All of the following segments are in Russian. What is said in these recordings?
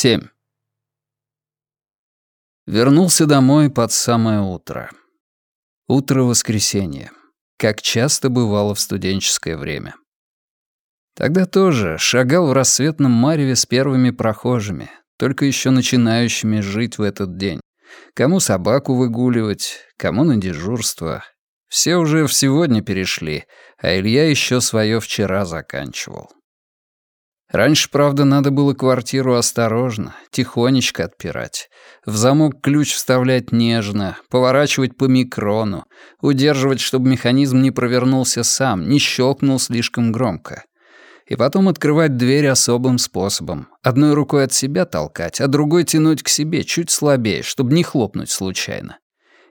7. Вернулся домой под самое утро. Утро воскресенья, как часто бывало в студенческое время. Тогда тоже шагал в рассветном мареве с первыми прохожими, только еще начинающими жить в этот день. Кому собаку выгуливать, кому на дежурство. Все уже в сегодня перешли, а Илья еще свое вчера заканчивал. Раньше, правда, надо было квартиру осторожно, тихонечко отпирать. В замок ключ вставлять нежно, поворачивать по микрону, удерживать, чтобы механизм не провернулся сам, не щелкнул слишком громко. И потом открывать дверь особым способом. Одной рукой от себя толкать, а другой тянуть к себе чуть слабее, чтобы не хлопнуть случайно.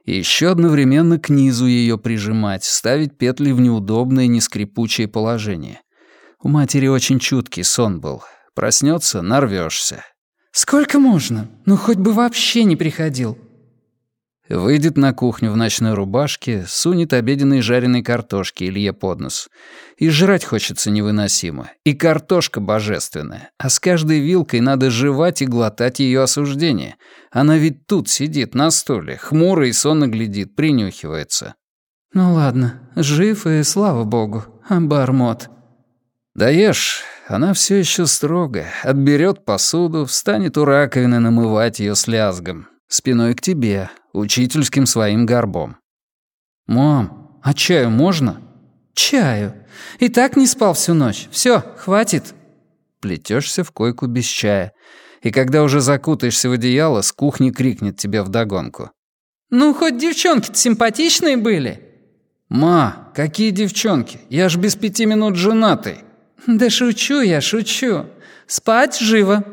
И еще одновременно к низу ее прижимать, ставить петли в неудобное, нескрипучее положение. У матери очень чуткий сон был. Проснется, нарвешься. «Сколько можно? Ну, хоть бы вообще не приходил». Выйдет на кухню в ночной рубашке, сунет обеденной жареной картошки Илье под нос. И жрать хочется невыносимо. И картошка божественная. А с каждой вилкой надо жевать и глотать ее осуждение. Она ведь тут сидит, на стуле, хмуро и сонно глядит, принюхивается. «Ну ладно, жив и слава богу, обормот». Даешь, она все еще строгая, отберет посуду, встанет у раковины намывать ее с лязгом, спиной к тебе, учительским своим горбом. «Мам, а чаю можно?» «Чаю. И так не спал всю ночь. Все, хватит». Плетешься в койку без чая. И когда уже закутаешься в одеяло, с кухни крикнет тебе вдогонку. «Ну, хоть девчонки-то симпатичные были». «Ма, какие девчонки? Я ж без пяти минут женатый». «Да шучу я, шучу. Спать живо».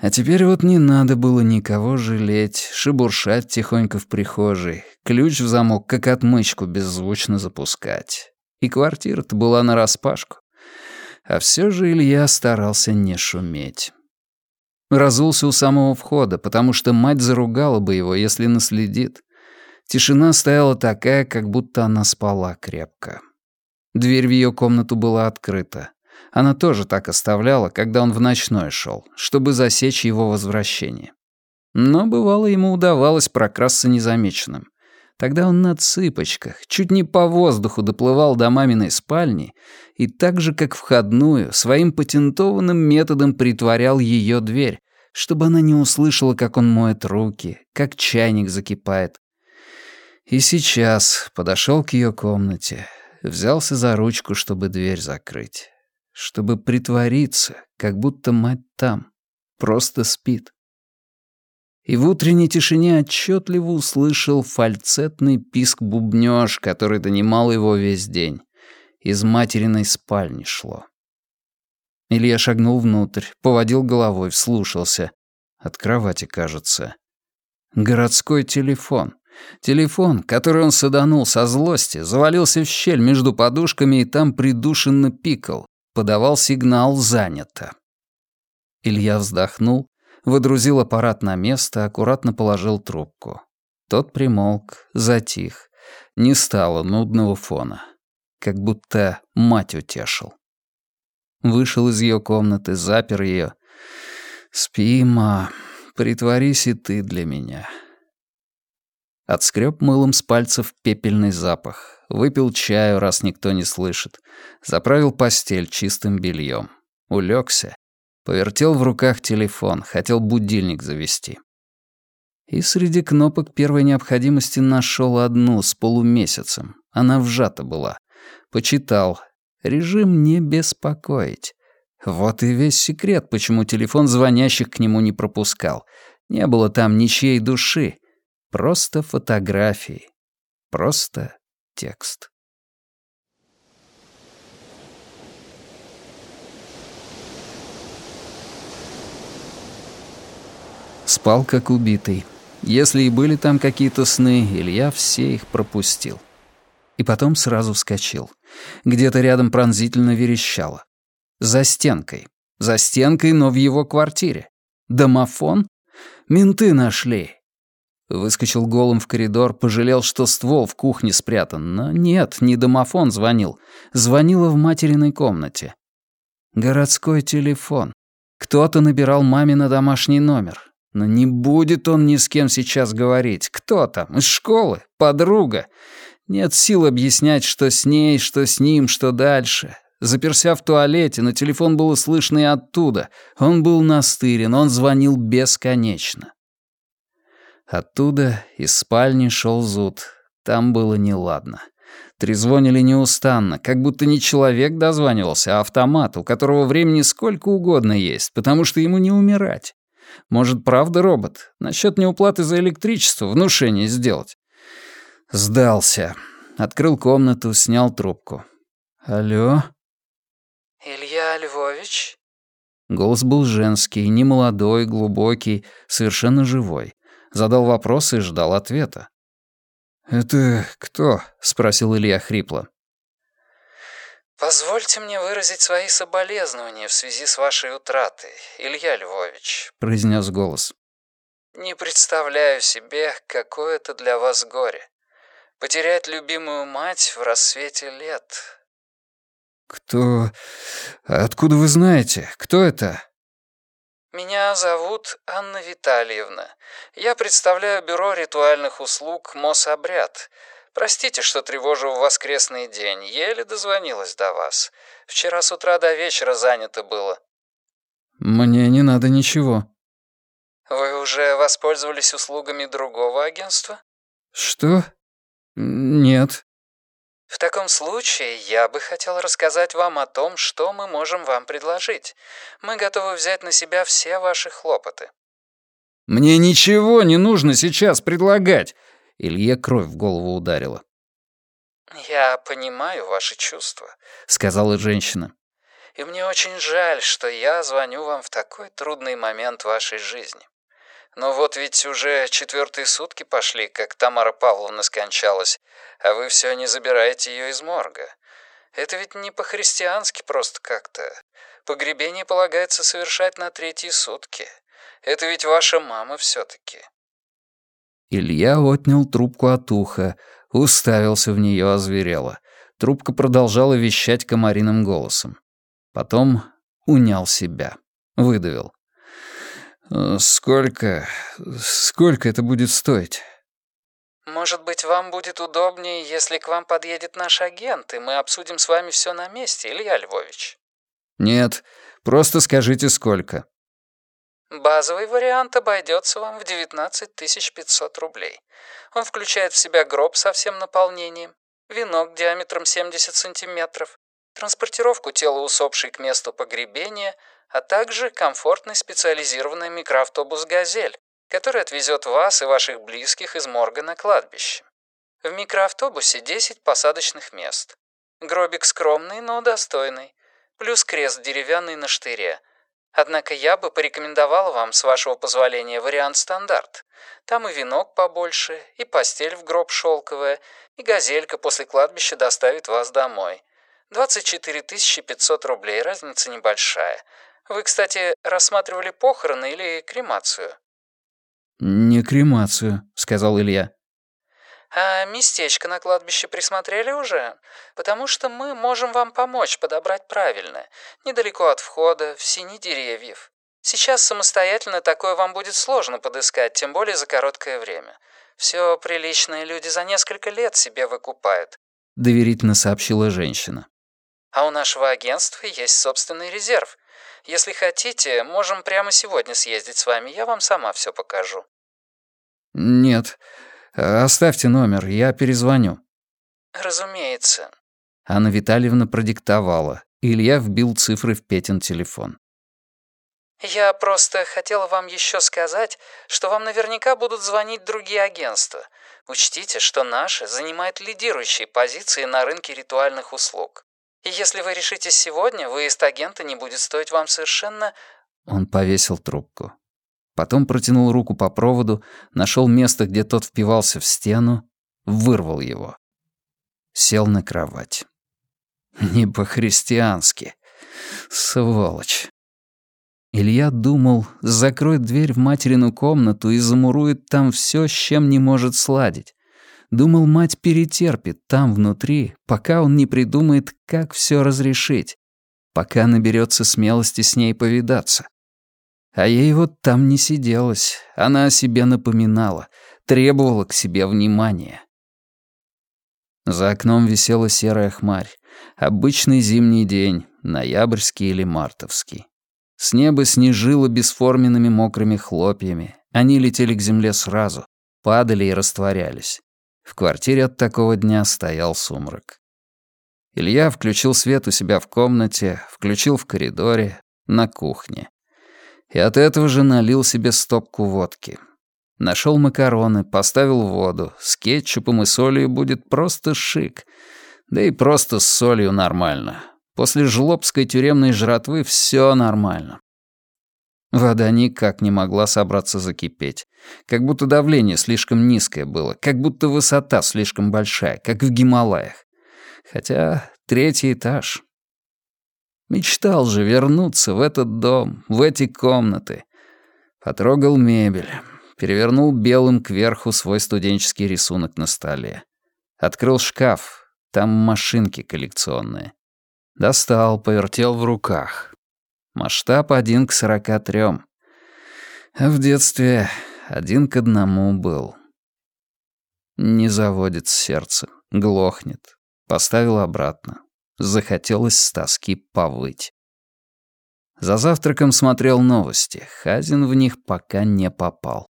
А теперь вот не надо было никого жалеть, шебуршать тихонько в прихожей, ключ в замок, как отмычку, беззвучно запускать. И квартира-то была нараспашку. А все же Илья старался не шуметь. Разулся у самого входа, потому что мать заругала бы его, если наследит. Тишина стояла такая, как будто она спала крепко. Дверь в ее комнату была открыта. Она тоже так оставляла, когда он в ночной шел, чтобы засечь его возвращение. Но бывало ему удавалось прокрасться незамеченным. Тогда он на цыпочках, чуть не по воздуху доплывал до маминой спальни и так же, как входную, своим патентованным методом притворял ее дверь, чтобы она не услышала, как он моет руки, как чайник закипает. И сейчас подошел к ее комнате, взялся за ручку, чтобы дверь закрыть. Чтобы притвориться, как будто мать там, просто спит. И в утренней тишине отчетливо услышал фальцетный писк-бубнёж, который донимал его весь день. Из материной спальни шло. Илья шагнул внутрь, поводил головой, вслушался. От кровати, кажется. Городской телефон. Телефон, который он саданул со злости, завалился в щель между подушками и там придушенно пикал. Подавал сигнал «занято». Илья вздохнул, выдрузил аппарат на место, аккуратно положил трубку. Тот примолк, затих. Не стало нудного фона. Как будто мать утешил. Вышел из ее комнаты, запер ее. «Спи, ма, притворись и ты для меня». Отскреб мылом с пальцев пепельный запах. Выпил чаю, раз никто не слышит. Заправил постель чистым бельем. Улегся. Повертел в руках телефон, хотел будильник завести. И среди кнопок первой необходимости нашел одну с полумесяцем. Она вжата была. Почитал. Режим «не беспокоить». Вот и весь секрет, почему телефон звонящих к нему не пропускал. Не было там ничьей души. Просто фотографии. Просто текст. Спал как убитый. Если и были там какие-то сны, Илья все их пропустил. И потом сразу вскочил. Где-то рядом пронзительно верещало. За стенкой. За стенкой, но в его квартире. Домофон? Менты нашли. Выскочил голым в коридор, пожалел, что ствол в кухне спрятан. Но нет, не домофон звонил. Звонила в материной комнате. Городской телефон. Кто-то набирал маме на домашний номер. Но не будет он ни с кем сейчас говорить. Кто там? Из школы? Подруга? Нет сил объяснять, что с ней, что с ним, что дальше. Заперся в туалете, но телефон было слышно и оттуда. Он был настырен, он звонил бесконечно. Оттуда из спальни шел зуд. Там было неладно. Трезвонили неустанно, как будто не человек дозванивался, а автомат, у которого времени сколько угодно есть, потому что ему не умирать. Может, правда робот? Насчет неуплаты за электричество внушение сделать. Сдался. Открыл комнату, снял трубку. «Алло?» «Илья Львович?» Голос был женский, немолодой, глубокий, совершенно живой. Задал вопрос и ждал ответа. «Это кто?» — спросил Илья хрипло. «Позвольте мне выразить свои соболезнования в связи с вашей утратой, Илья Львович», — произнес голос. «Не представляю себе, какое это для вас горе. Потерять любимую мать в рассвете лет». «Кто... Откуда вы знаете? Кто это?» «Меня зовут Анна Витальевна. Я представляю бюро ритуальных услуг «Мособряд». Простите, что тревожу в воскресный день. Еле дозвонилась до вас. Вчера с утра до вечера занято было». «Мне не надо ничего». «Вы уже воспользовались услугами другого агентства?» «Что? Нет». «В таком случае я бы хотел рассказать вам о том, что мы можем вам предложить. Мы готовы взять на себя все ваши хлопоты». «Мне ничего не нужно сейчас предлагать. Илье кровь в голову ударила. «Я понимаю ваши чувства», — сказала женщина. «И мне очень жаль, что я звоню вам в такой трудный момент вашей жизни. Но вот ведь уже четвертые сутки пошли, как Тамара Павловна скончалась, а вы все не забираете ее из морга. Это ведь не по-христиански просто как-то. Погребение полагается совершать на третьи сутки. Это ведь ваша мама все-таки. Илья отнял трубку от уха, уставился в нее озверело. Трубка продолжала вещать комариным голосом. Потом унял себя. Выдавил. «Э, «Сколько... сколько это будет стоить?» «Может быть, вам будет удобнее, если к вам подъедет наш агент, и мы обсудим с вами все на месте, Илья Львович?» «Нет, просто скажите, сколько». Базовый вариант обойдется вам в 19 500 рублей. Он включает в себя гроб со всем наполнением, венок диаметром 70 сантиметров, транспортировку тела усопшей к месту погребения, а также комфортный специализированный микроавтобус «Газель», который отвезет вас и ваших близких из морга на кладбище. В микроавтобусе 10 посадочных мест. Гробик скромный, но достойный. Плюс крест деревянный на штыре – Однако я бы порекомендовал вам, с вашего позволения, вариант стандарт. Там и венок побольше, и постель в гроб шелковая, и газелька после кладбища доставит вас домой. 24 500 рублей, разница небольшая. Вы, кстати, рассматривали похороны или кремацию?» «Не кремацию», — сказал Илья. А местечко на кладбище присмотрели уже? Потому что мы можем вам помочь подобрать правильное. Недалеко от входа, в сини деревьев. Сейчас самостоятельно такое вам будет сложно подыскать, тем более за короткое время. Все приличные люди за несколько лет себе выкупают», — доверительно сообщила женщина. «А у нашего агентства есть собственный резерв. Если хотите, можем прямо сегодня съездить с вами, я вам сама все покажу». «Нет, «Оставьте номер, я перезвоню». «Разумеется». Анна Витальевна продиктовала. Илья вбил цифры в Петин телефон. «Я просто хотела вам еще сказать, что вам наверняка будут звонить другие агентства. Учтите, что наше занимает лидирующие позиции на рынке ритуальных услуг. И если вы решите сегодня, выезд агента не будет стоить вам совершенно...» Он повесил трубку. Потом протянул руку по проводу, нашел место, где тот впивался в стену, вырвал его. Сел на кровать. Не по-христиански. Сволочь. Илья думал, закроет дверь в материну комнату и замурует там все, с чем не может сладить. Думал, мать перетерпит там внутри, пока он не придумает, как все разрешить, пока наберется смелости с ней повидаться. А ей вот там не сиделось. Она о себе напоминала, требовала к себе внимания. За окном висела серая хмарь. Обычный зимний день, ноябрьский или мартовский. С неба снежило бесформенными мокрыми хлопьями. Они летели к земле сразу, падали и растворялись. В квартире от такого дня стоял сумрак. Илья включил свет у себя в комнате, включил в коридоре, на кухне. И от этого же налил себе стопку водки. Нашел макароны, поставил воду. С кетчупом и солью будет просто шик. Да и просто с солью нормально. После жлобской тюремной жратвы все нормально. Вода никак не могла собраться закипеть. Как будто давление слишком низкое было, как будто высота слишком большая, как в Гималаях. Хотя третий этаж. Мечтал же вернуться в этот дом, в эти комнаты. Потрогал мебель, перевернул белым кверху свой студенческий рисунок на столе. Открыл шкаф, там машинки коллекционные. Достал, повертел в руках. Масштаб один к сорока трём. А в детстве один к одному был. Не заводит сердце, глохнет. Поставил обратно. Захотелось с тоски повыть. За завтраком смотрел новости. Хазин в них пока не попал.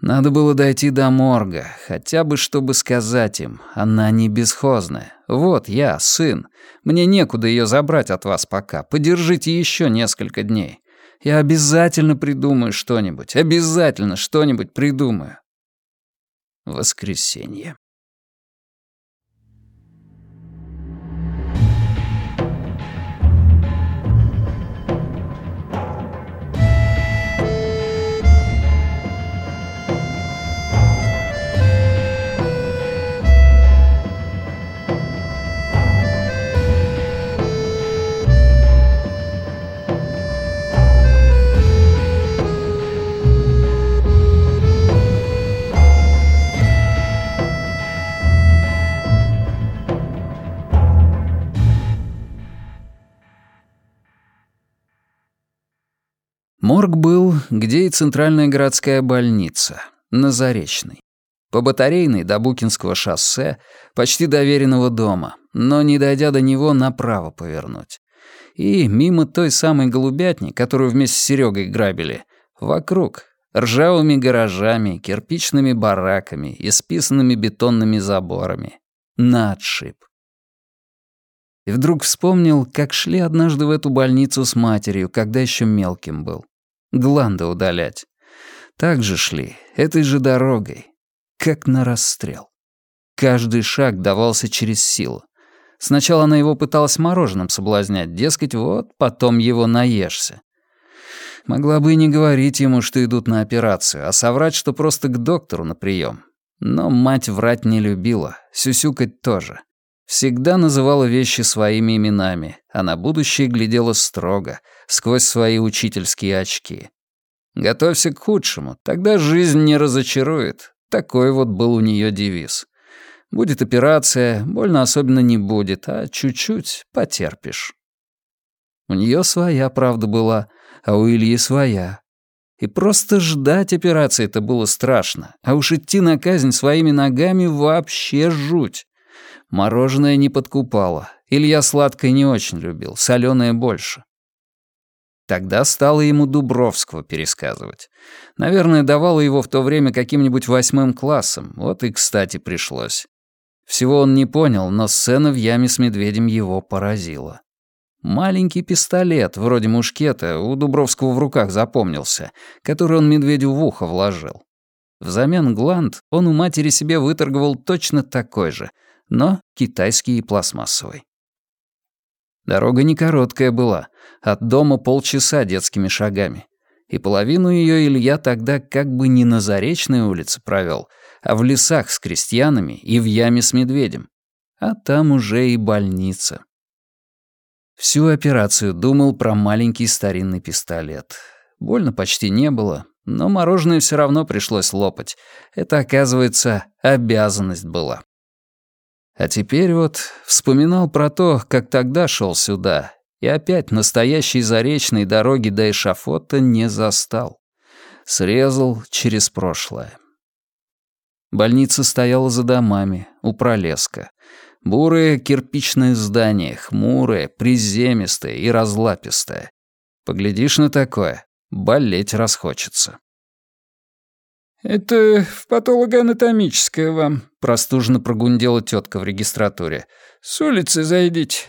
Надо было дойти до морга, хотя бы чтобы сказать им, она не бесхозная. Вот я, сын. Мне некуда ее забрать от вас пока. Подержите еще несколько дней. Я обязательно придумаю что-нибудь. Обязательно что-нибудь придумаю. Воскресенье. Морг был, где и центральная городская больница, на Заречной. По Батарейной до Букинского шоссе, почти до Веренного дома, но не дойдя до него, направо повернуть. И мимо той самой голубятни, которую вместе с Серегой грабили, вокруг, ржавыми гаражами, кирпичными бараками и списанными бетонными заборами. На отшиб. И вдруг вспомнил, как шли однажды в эту больницу с матерью, когда еще мелким был гланды удалять. Так же шли, этой же дорогой, как на расстрел. Каждый шаг давался через силу. Сначала она его пыталась мороженым соблазнять, дескать, вот, потом его наешься. Могла бы и не говорить ему, что идут на операцию, а соврать, что просто к доктору на прием. Но мать врать не любила, сюсюкать тоже. Всегда называла вещи своими именами, а на будущее глядела строго, сквозь свои учительские очки. «Готовься к худшему, тогда жизнь не разочарует». Такой вот был у нее девиз. Будет операция, больно особенно не будет, а чуть-чуть потерпишь. У нее своя правда была, а у Ильи своя. И просто ждать операции это было страшно, а уж идти на казнь своими ногами вообще жуть. Мороженое не подкупало. Илья сладкое не очень любил, соленое больше. Тогда стало ему Дубровского пересказывать. Наверное, давало его в то время каким-нибудь восьмым классом, вот и кстати пришлось. Всего он не понял, но сцена в яме с медведем его поразила. Маленький пистолет, вроде мушкета, у Дубровского в руках запомнился, который он медведю в ухо вложил. Взамен гланд он у матери себе выторговал точно такой же, но китайский и пластмассовый. Дорога не короткая была, от дома полчаса детскими шагами. И половину ее Илья тогда как бы не на Заречной улице провел, а в лесах с крестьянами и в яме с медведем. А там уже и больница. Всю операцию думал про маленький старинный пистолет. Больно почти не было, но мороженое все равно пришлось лопать. Это, оказывается, обязанность была. А теперь вот вспоминал про то, как тогда шел сюда, и опять настоящей заречной дороги до эшафота не застал. Срезал через прошлое. Больница стояла за домами, у пролеска. Бурое кирпичное здание, хмурое, приземистое и разлапистое. Поглядишь на такое, болеть расхочется. «Это в патологоанатомическое вам», — простуженно прогундела тетка в регистратуре. «С улицы зайдите».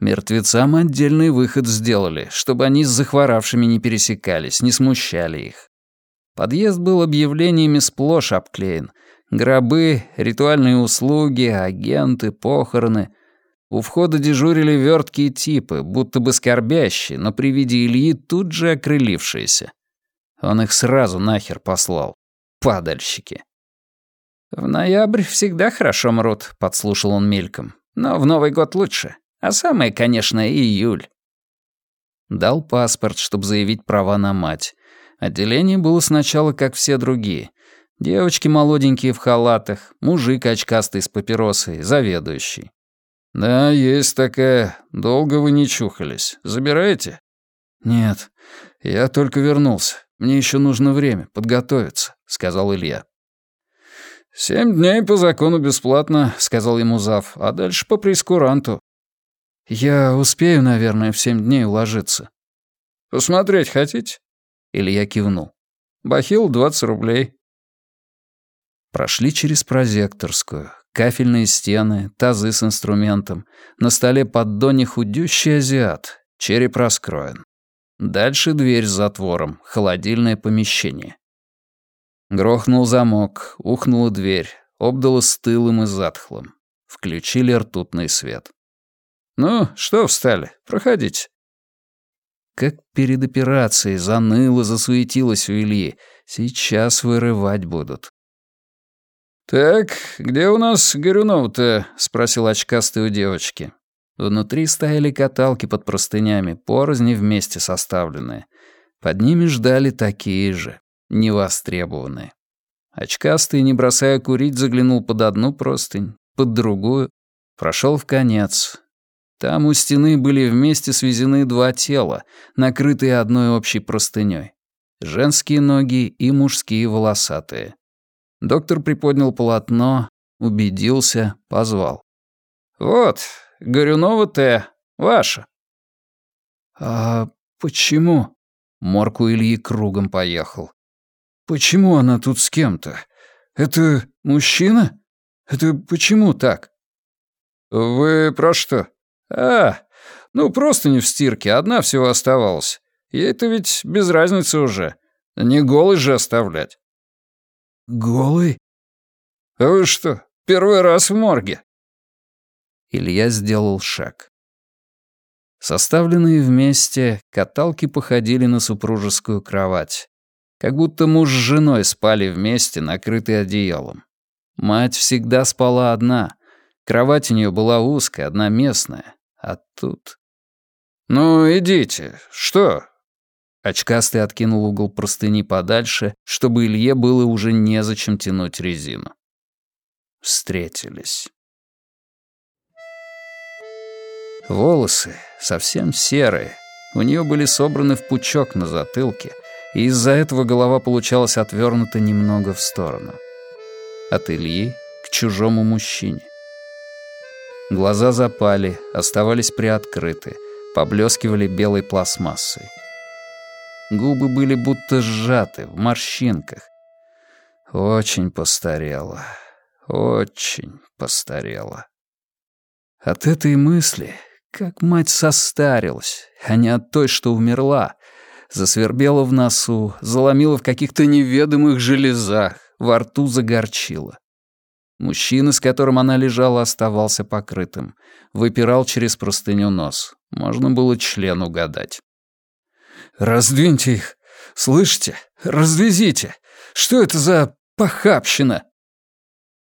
Мертвецам отдельный выход сделали, чтобы они с захворавшими не пересекались, не смущали их. Подъезд был объявлениями сплошь обклеен. Гробы, ритуальные услуги, агенты, похороны. У входа дежурили верткие типы, будто бы скорбящие, но при виде Ильи тут же окрылившиеся. Он их сразу нахер послал. Падальщики. «В ноябрь всегда хорошо мрут», — подслушал он мельком. «Но в Новый год лучше. А самое, конечно, июль». Дал паспорт, чтобы заявить права на мать. Отделение было сначала как все другие. Девочки молоденькие в халатах, мужик очкастый с папиросой, заведующий. «Да, есть такая. Долго вы не чухались. Забираете?» «Нет, я только вернулся. Мне еще нужно время подготовиться», — сказал Илья. «Семь дней по закону бесплатно», — сказал ему зав, «а дальше по прескуранту». «Я успею, наверное, в семь дней уложиться». «Посмотреть хотите?» Илья кивнул. «Бахил — двадцать рублей». Прошли через прозекторскую. Кафельные стены, тазы с инструментом. На столе поддоне худющий азиат. Череп раскроен. Дальше дверь с затвором, холодильное помещение. Грохнул замок, ухнула дверь, обдала стылым и затхлым. Включили ртутный свет. «Ну, что встали? Проходите». Как перед операцией заныло, засуетилось у Ильи. Сейчас вырывать будут. «Так, где у нас Горюнов-то?» — спросил очкастый у девочки. Внутри стояли каталки под простынями, порозни вместе составленные. Под ними ждали такие же, невостребованные. Очкастый, не бросая курить, заглянул под одну простынь, под другую, прошел в конец. Там у стены были вместе свезены два тела, накрытые одной общей простыней. Женские ноги и мужские волосатые. Доктор приподнял полотно, убедился, позвал. «Вот, Горюнова Т. Ваша». «А почему?» Морг у Ильи кругом поехал. «Почему она тут с кем-то? Это мужчина? Это почему так?» «Вы про что?» «А, ну просто не в стирке, одна всего оставалась. Ей-то ведь без разницы уже. Не голый же оставлять». «Голый?» «А вы что, первый раз в морге?» Илья сделал шаг. Составленные вместе, каталки походили на супружескую кровать. Как будто муж с женой спали вместе, накрытые одеялом. Мать всегда спала одна. Кровать у нее была узкая, одноместная. А тут... «Ну, идите. Что?» Очкастый откинул угол простыни подальше, чтобы Илье было уже незачем тянуть резину. Встретились. Волосы совсем серые. У нее были собраны в пучок на затылке, и из-за этого голова получалась отвернута немного в сторону. От Ильи к чужому мужчине. Глаза запали, оставались приоткрыты, поблескивали белой пластмассой. Губы были будто сжаты, в морщинках. Очень постарела, очень постарела. От этой мысли как мать состарилась, а не от той, что умерла. Засвербела в носу, заломила в каких-то неведомых железах, во рту загорчила. Мужчина, с которым она лежала, оставался покрытым. Выпирал через простыню нос. Можно было член угадать. «Раздвиньте их! Слышите? Развезите! Что это за похабщина?»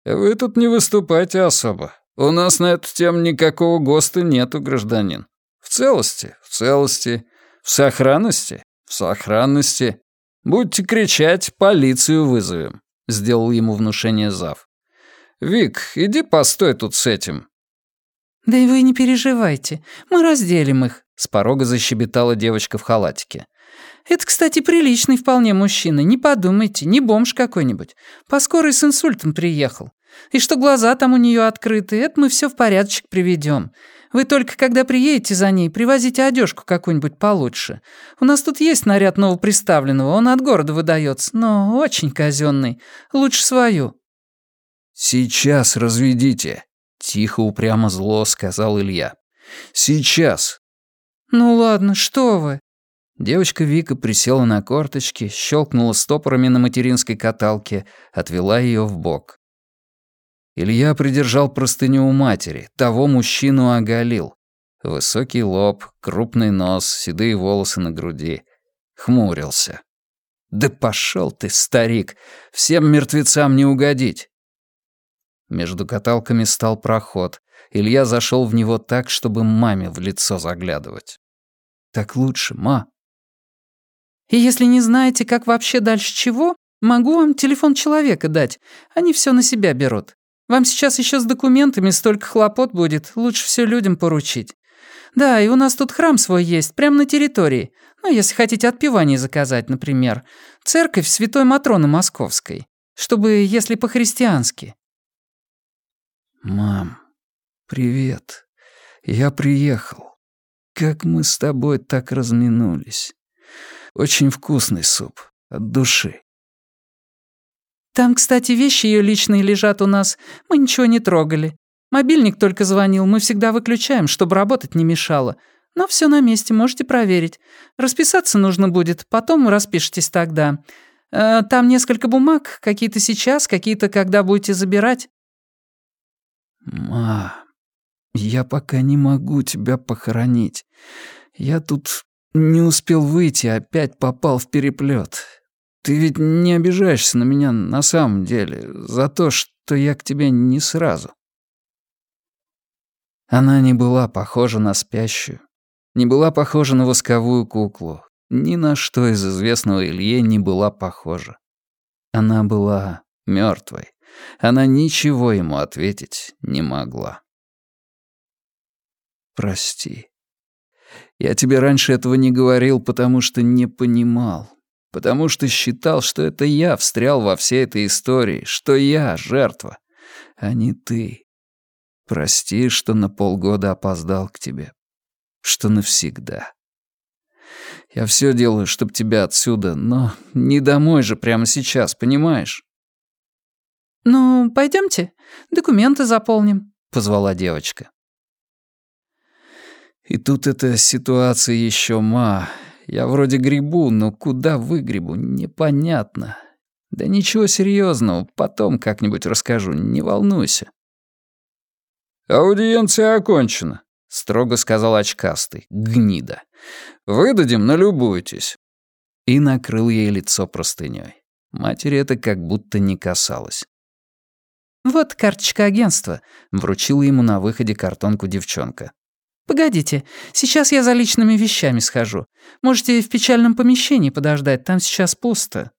«Вы тут не выступайте особо. У нас на эту тему никакого ГОСТа нету, гражданин. В целости, в целости. В сохранности, в сохранности. Будете кричать, полицию вызовем», — сделал ему внушение зав. «Вик, иди постой тут с этим». «Да и вы не переживайте, мы разделим их», — с порога защебетала девочка в халатике. «Это, кстати, приличный вполне мужчина, не подумайте, не бомж какой-нибудь. По скорой с инсультом приехал. И что глаза там у нее открыты, это мы все в порядочек приведем. Вы только, когда приедете за ней, привозите одежку какую-нибудь получше. У нас тут есть наряд новоприставленного, он от города выдается, но очень казенный. Лучше свою». «Сейчас разведите», — тихо, упрямо зло сказал Илья. «Сейчас». «Ну ладно, что вы?» Девочка Вика присела на корточки, щелкнула стопорами на материнской каталке, отвела ее в бок. Илья придержал простыню у матери, того мужчину оголил. Высокий лоб, крупный нос, седые волосы на груди. Хмурился. «Да пошел ты, старик! Всем мертвецам не угодить!» Между каталками стал проход. Илья зашел в него так, чтобы маме в лицо заглядывать. «Так лучше, ма». «И если не знаете, как вообще дальше чего, могу вам телефон человека дать. Они все на себя берут. Вам сейчас еще с документами столько хлопот будет, лучше все людям поручить. Да, и у нас тут храм свой есть, прямо на территории. Ну, если хотите отпевание заказать, например. Церковь Святой Матроны Московской. Чтобы, если по-христиански. «Мам, привет. Я приехал. Как мы с тобой так разминулись. Очень вкусный суп. От души. Там, кстати, вещи ее личные лежат у нас. Мы ничего не трогали. Мобильник только звонил, мы всегда выключаем, чтобы работать не мешало. Но все на месте, можете проверить. Расписаться нужно будет, потом распишитесь тогда. Э, там несколько бумаг, какие-то сейчас, какие-то когда будете забирать. Ма, я пока не могу тебя похоронить. Я тут не успел выйти, опять попал в переплет. Ты ведь не обижаешься на меня на самом деле за то, что я к тебе не сразу. Она не была похожа на спящую, не была похожа на восковую куклу, ни на что из известного Илье не была похожа. Она была мертвой. Она ничего ему ответить не могла. «Прости. Я тебе раньше этого не говорил, потому что не понимал потому что считал, что это я встрял во всей этой истории, что я жертва, а не ты. Прости, что на полгода опоздал к тебе, что навсегда. Я все делаю, чтобы тебя отсюда, но не домой же прямо сейчас, понимаешь? «Ну, пойдемте, документы заполним», — позвала девочка. И тут эта ситуация еще ма. Я вроде грибу, но куда выгребу, непонятно. Да ничего серьезного, потом как-нибудь расскажу, не волнуйся. «Аудиенция окончена», — строго сказал очкастый, гнида. «Выдадим, налюбуйтесь». И накрыл ей лицо простынёй. Матери это как будто не касалось. «Вот карточка агентства», — вручила ему на выходе картонку девчонка. «Погодите, сейчас я за личными вещами схожу. Можете в печальном помещении подождать, там сейчас пусто».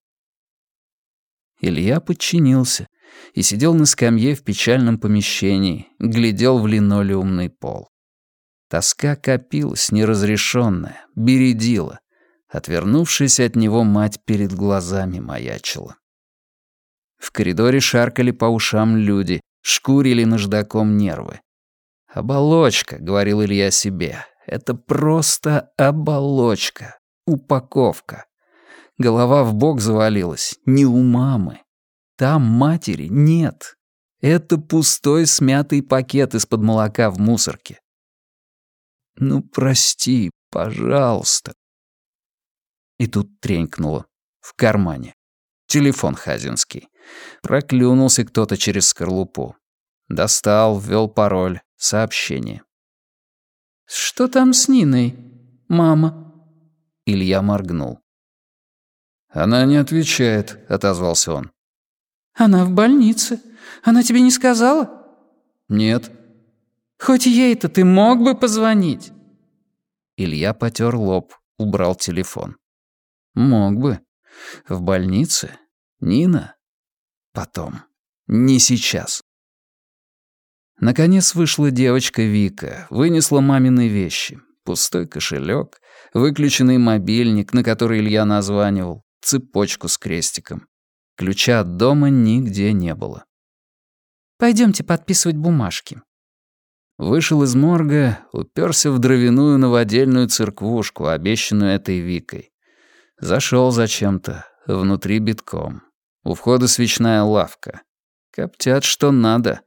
Илья подчинился и сидел на скамье в печальном помещении, глядел в линолеумный пол. Тоска копилась, неразрешенная, бередила. Отвернувшись от него, мать перед глазами маячила. В коридоре шаркали по ушам люди, шкурили наждаком нервы. «Оболочка», — говорил Илья себе, — «это просто оболочка, упаковка». Голова в бок завалилась, не у мамы. Там матери нет. Это пустой смятый пакет из-под молока в мусорке. «Ну, прости, пожалуйста». И тут тренькнуло. В кармане. Телефон хазинский. Проклюнулся кто-то через скорлупу. Достал, ввел пароль. Сообщение. «Что там с Ниной, мама?» Илья моргнул. «Она не отвечает», — отозвался он. «Она в больнице. Она тебе не сказала?» «Нет». «Хоть ей-то ты мог бы позвонить?» Илья потер лоб, убрал телефон. «Мог бы. В больнице? Нина? Потом. Не сейчас». Наконец вышла девочка Вика, вынесла мамины вещи. Пустой кошелек, выключенный мобильник, на который Илья названивал, цепочку с крестиком. Ключа от дома нигде не было. Пойдемте подписывать бумажки». Вышел из морга, уперся в дровяную новодельную церквушку, обещанную этой Викой. Зашел зачем-то, внутри битком. У входа свечная лавка. Коптят что надо.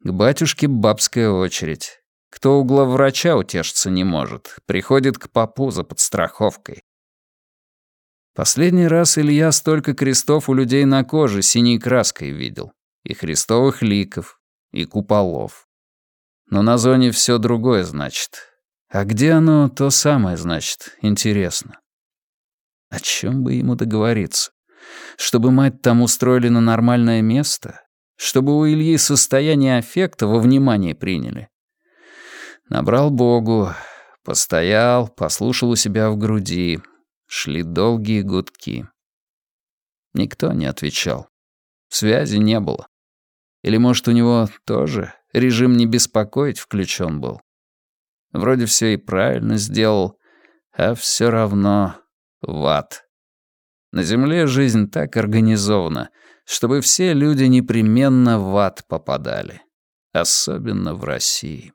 К батюшке бабская очередь. Кто у главврача утешиться не может, приходит к попу за подстраховкой. Последний раз Илья столько крестов у людей на коже синей краской видел. И христовых ликов, и куполов. Но на зоне все другое значит. А где оно, то самое значит, интересно. О чем бы ему договориться? Чтобы мать там устроили на нормальное место? Чтобы у Ильи состояние аффекта во внимание приняли? Набрал Богу, постоял, послушал у себя в груди. Шли долгие гудки. Никто не отвечал. Связи не было. Или, может, у него тоже режим «не беспокоить» включен был. Вроде все и правильно сделал, а все равно в ад. На Земле жизнь так организована, чтобы все люди непременно в ад попадали. Особенно в России.